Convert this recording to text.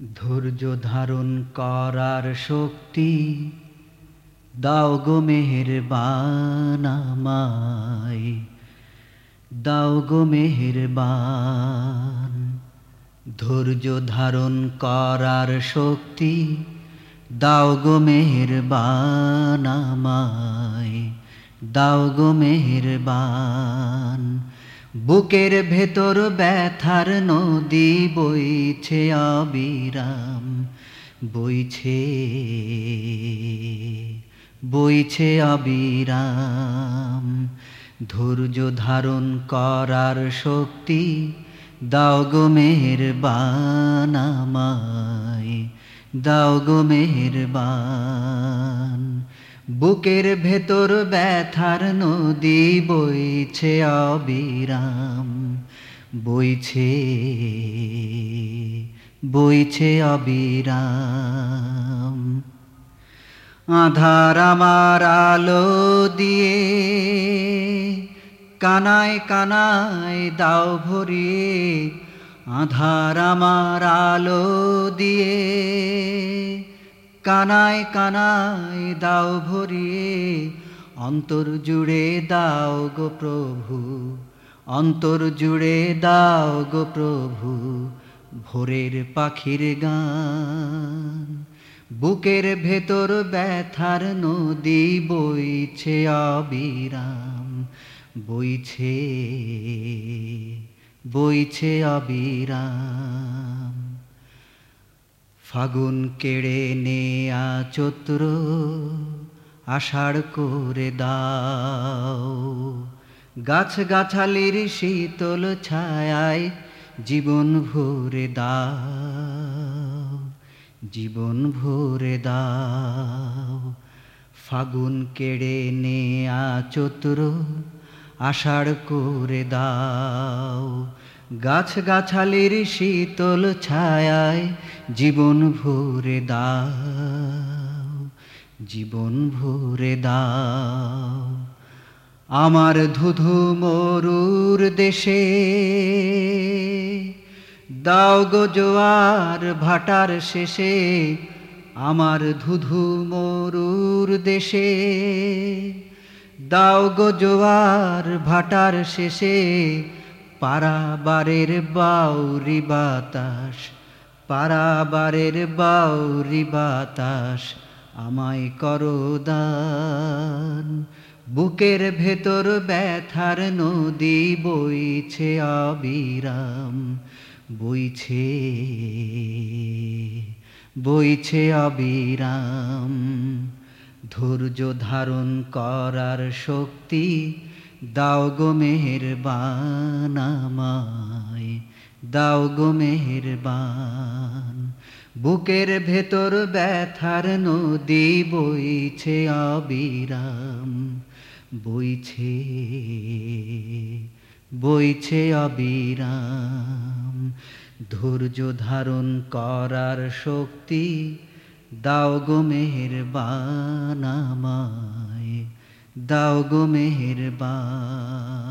ধৈর্য ধারণ করার শক্তি, দাও গো মেহেরবান আমায় দাও গো মেহেরবান। ধৈর্য ধারণ করার শক্তি, দাও গো মেহেরবান আমায় দাও গো মেহেরবান। বুকের ভেতর ব্যথার নদী বইছে অবিরাম বইছে বইছে অবিরাম ধৈর্য ধারণ করার শক্তি দাও গো মেহেরবান আমায়, দাও গো মেহেরবান। বুকের ভেতর ব্যথার নদী বইছে অবিরাম, বইছে বইছে অবিরাম। আধার আমার আলো দিয়ে কানায় কানায় দাও ভরিয়ে, আধার আমার আলো দিয়ে কানায় কানায় দাও ভরিয়ে, অন্তর জুড়ে দাও গো প্রভু, অন্তর জুড়ে দাও গো প্রভু, ভোরের পাখির গান। বুকের ভেতর ব্যথার নদী বইছে অবিরাম, বইছে বইছে অবিরাম। ফাগুন কেড়ে নেয়া চৈত্র আষাঢ় করে দাও। গাছ গাছালির শীতল ছায়ায় জীবন ভরে দাও, জীবন ভরে দাও। ফাগুন কেড়ে নেয়া চৈত্র আষাঢ় করে দাও। গাছ গাছালির শীতল ছায়ায় জীবন ভরে দাও, জীবন ভরে দাও। আমার ধুধু মরুর দেশে দাও গো ভাটার শেষে, আমার ধুধু মরুর দেশে দাও গো ভাটার শেষে পারাবারের বাউরি বাতাস, পারাবারের বাউরি বাতাস, আমায় করো দান। বুকের ভেতর ব্যথার নদী বইছে অবিরাম, বইছে বইছে অবিরাম। ধৈর্য ধারণ করার শক্তি দাও গো মেহেরবান আমায়, দাও গো মেহের মেহেরবান। বুকের ভেতর ব্যথার নদী বইছে অবিরাম, বইছে বইছে অবিরাম। ধৈর্য ধারণ করার শক্তি দাও গো মেহেরবান আমায়। দাও গো মেহেরবান